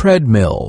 treadmill.